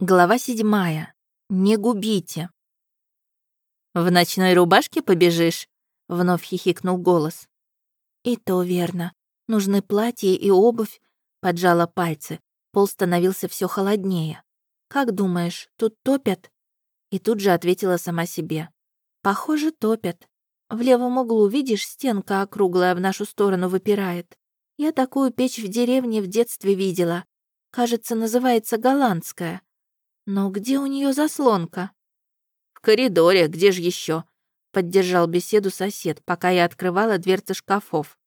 Глава седьмая. Не губите. «В ночной рубашке побежишь?» — вновь хихикнул голос. «И то верно. Нужны платья и обувь», — поджала пальцы. Пол становился все холоднее. «Как думаешь, тут топят?» И тут же ответила сама себе. «Похоже, топят. В левом углу, видишь, стенка округлая в нашу сторону выпирает. Я такую печь в деревне в детстве видела. Кажется, называется голландская. Но где у нее заслонка? В коридоре, где же еще? Поддержал беседу сосед, пока я открывала дверцы шкафов.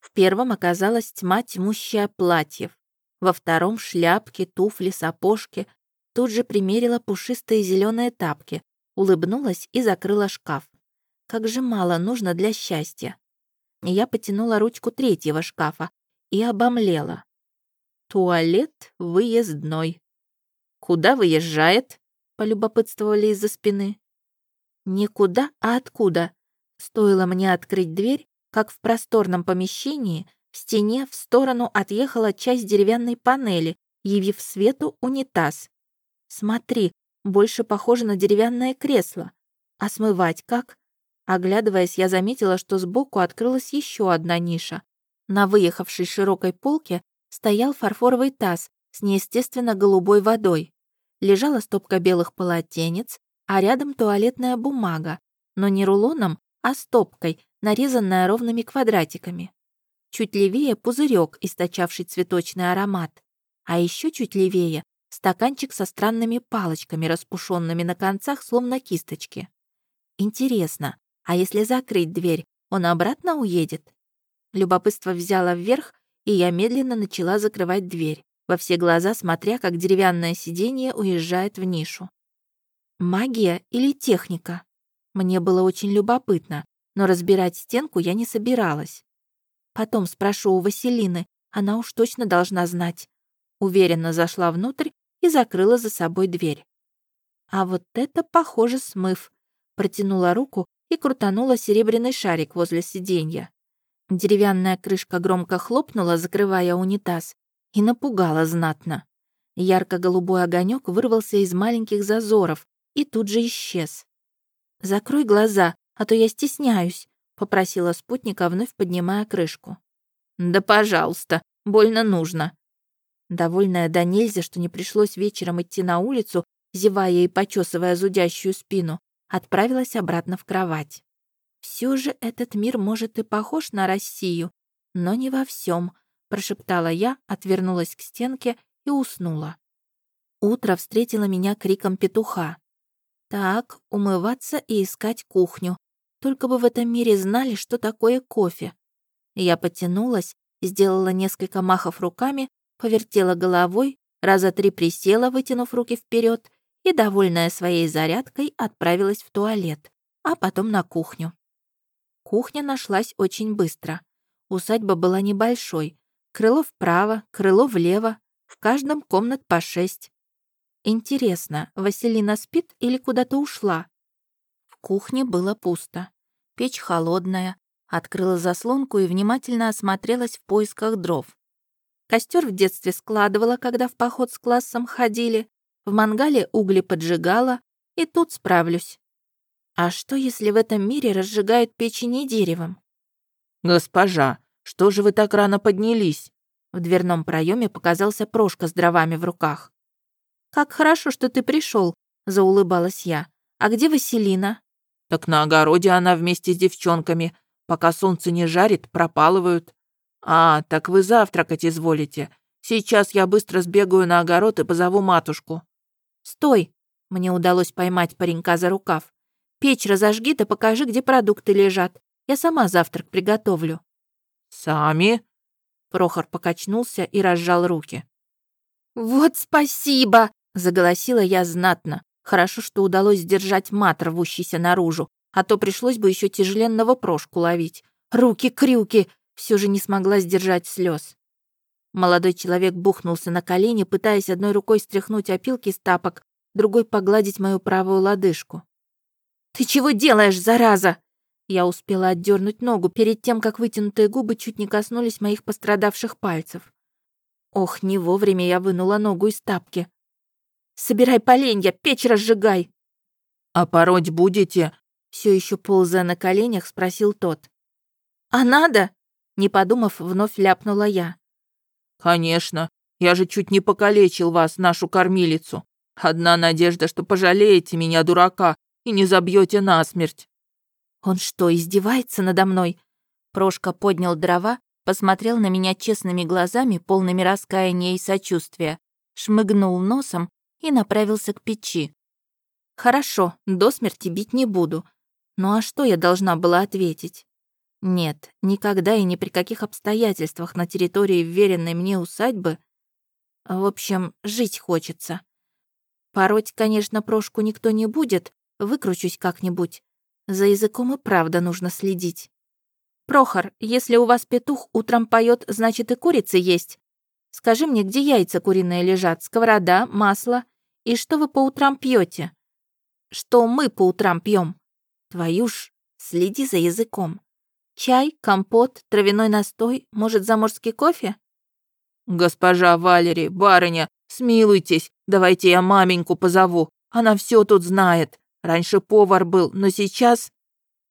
В первом оказалась тьма тьмущая платьев. Во втором — шляпки, туфли, сапожки. Тут же примерила пушистые зеленые тапки, улыбнулась и закрыла шкаф. Как же мало нужно для счастья. Я потянула ручку третьего шкафа и обомлела. Туалет выездной. «Куда выезжает?» — полюбопытствовали из-за спины. «Никуда, а откуда?» Стоило мне открыть дверь, как в просторном помещении в стене в сторону отъехала часть деревянной панели, явив свету унитаз. «Смотри, больше похоже на деревянное кресло. А смывать как?» Оглядываясь, я заметила, что сбоку открылась еще одна ниша. На выехавшей широкой полке стоял фарфоровый таз с неестественно голубой водой лежала стопка белых полотенец, а рядом туалетная бумага, но не рулоном, а стопкой, нарезанная ровными квадратиками. Чуть левее пузырек, источавший цветочный аромат. А еще чуть левее стаканчик со странными палочками, распушенными на концах, словно кисточки. Интересно, а если закрыть дверь, он обратно уедет? Любопытство взяло вверх, и я медленно начала закрывать дверь во все глаза смотря, как деревянное сиденье уезжает в нишу. Магия или техника? Мне было очень любопытно, но разбирать стенку я не собиралась. Потом спрошу у Василины, она уж точно должна знать. Уверенно зашла внутрь и закрыла за собой дверь. А вот это, похоже, смыв. Протянула руку и крутанула серебряный шарик возле сиденья. Деревянная крышка громко хлопнула, закрывая унитаз, и напугала знатно. Ярко-голубой огонек вырвался из маленьких зазоров и тут же исчез. «Закрой глаза, а то я стесняюсь», — попросила спутника, вновь поднимая крышку. «Да пожалуйста, больно нужно». Довольная до нельзя, что не пришлось вечером идти на улицу, зевая и почесывая зудящую спину, отправилась обратно в кровать. Все же этот мир может и похож на Россию, но не во всем, прошептала я, отвернулась к стенке и уснула. Утро встретило меня криком петуха. Так, умываться и искать кухню. Только бы в этом мире знали, что такое кофе. Я потянулась, сделала несколько махов руками, повертела головой, раза три присела, вытянув руки вперед, и, довольная своей зарядкой, отправилась в туалет, а потом на кухню. Кухня нашлась очень быстро. Усадьба была небольшой, Крыло вправо, крыло влево, в каждом комнат по шесть. Интересно, Василина спит или куда-то ушла? В кухне было пусто. Печь холодная. Открыла заслонку и внимательно осмотрелась в поисках дров. Костер в детстве складывала, когда в поход с классом ходили. В мангале угли поджигала, и тут справлюсь. А что, если в этом мире разжигают печи не деревом? «Госпожа, что же вы так рано поднялись?» В дверном проеме показался Прошка с дровами в руках. «Как хорошо, что ты пришел, заулыбалась я. «А где Василина?» «Так на огороде она вместе с девчонками. Пока солнце не жарит, пропалывают». «А, так вы завтракать изволите. Сейчас я быстро сбегаю на огород и позову матушку». «Стой!» Мне удалось поймать паренька за рукав. «Печь разожги да покажи, где продукты лежат. Я сама завтрак приготовлю». «Сами?» Прохор покачнулся и разжал руки. «Вот спасибо!» — заголосила я знатно. Хорошо, что удалось сдержать мат, рвущийся наружу, а то пришлось бы еще тяжеленного прошку ловить. Руки-крюки! Все же не смогла сдержать слез. Молодой человек бухнулся на колени, пытаясь одной рукой стряхнуть опилки с тапок, другой погладить мою правую лодыжку. «Ты чего делаешь, зараза?» Я успела отдернуть ногу перед тем, как вытянутые губы чуть не коснулись моих пострадавших пальцев. Ох, не вовремя я вынула ногу из тапки. Собирай поленья, печь разжигай!» «А пороть будете?» Все еще ползая на коленях, спросил тот. «А надо?» Не подумав, вновь ляпнула я. «Конечно. Я же чуть не покалечил вас, нашу кормилицу. Одна надежда, что пожалеете меня, дурака, и не забьете насмерть». «Он что, издевается надо мной?» Прошка поднял дрова, посмотрел на меня честными глазами, полными раскаяния и сочувствия, шмыгнул носом и направился к печи. «Хорошо, до смерти бить не буду. Ну а что я должна была ответить?» Нет, никогда и ни при каких обстоятельствах на территории вверенной мне усадьбы. В общем, жить хочется. Пороть, конечно, прошку никто не будет, выкручусь как-нибудь. За языком и правда нужно следить. «Прохор, если у вас петух утром поет, значит и курицы есть. Скажи мне, где яйца куриные лежат, сковорода, масло? И что вы по утрам пьете? Что мы по утрам пьем? Твою ж, следи за языком. Чай, компот, травяной настой, может, заморский кофе? Госпожа Валери, барыня, смилуйтесь, давайте я маменьку позову. Она все тут знает. Раньше повар был, но сейчас...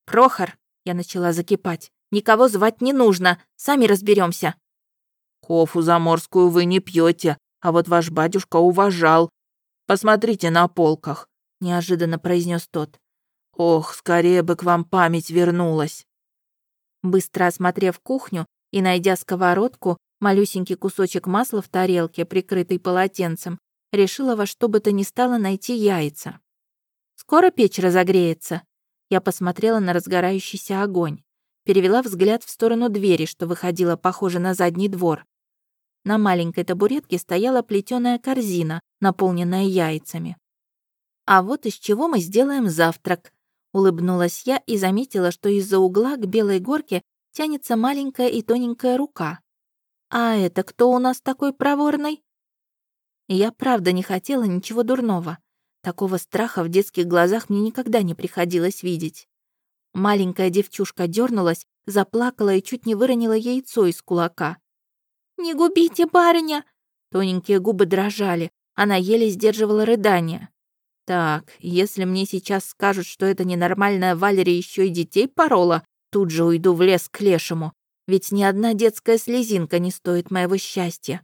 Прохор, я начала закипать. Никого звать не нужно, сами разберемся. Кофу заморскую вы не пьете, а вот ваш батюшка уважал. Посмотрите на полках, неожиданно произнес тот. Ох, скорее бы к вам память вернулась. Быстро осмотрев кухню и найдя сковородку, малюсенький кусочек масла в тарелке, прикрытый полотенцем, решила во что бы то ни стало найти яйца. «Скоро печь разогреется?» Я посмотрела на разгорающийся огонь перевела взгляд в сторону двери, что выходила, похоже, на задний двор. На маленькой табуретке стояла плетеная корзина, наполненная яйцами. «А вот из чего мы сделаем завтрак», — улыбнулась я и заметила, что из-за угла к белой горке тянется маленькая и тоненькая рука. «А это кто у нас такой проворный?» Я правда не хотела ничего дурного. Такого страха в детских глазах мне никогда не приходилось видеть. Маленькая девчушка дернулась, заплакала и чуть не выронила яйцо из кулака. «Не губите, барыня!» Тоненькие губы дрожали, она еле сдерживала рыдания. «Так, если мне сейчас скажут, что это ненормальная Валерия еще и детей порола, тут же уйду в лес к лешему, ведь ни одна детская слезинка не стоит моего счастья.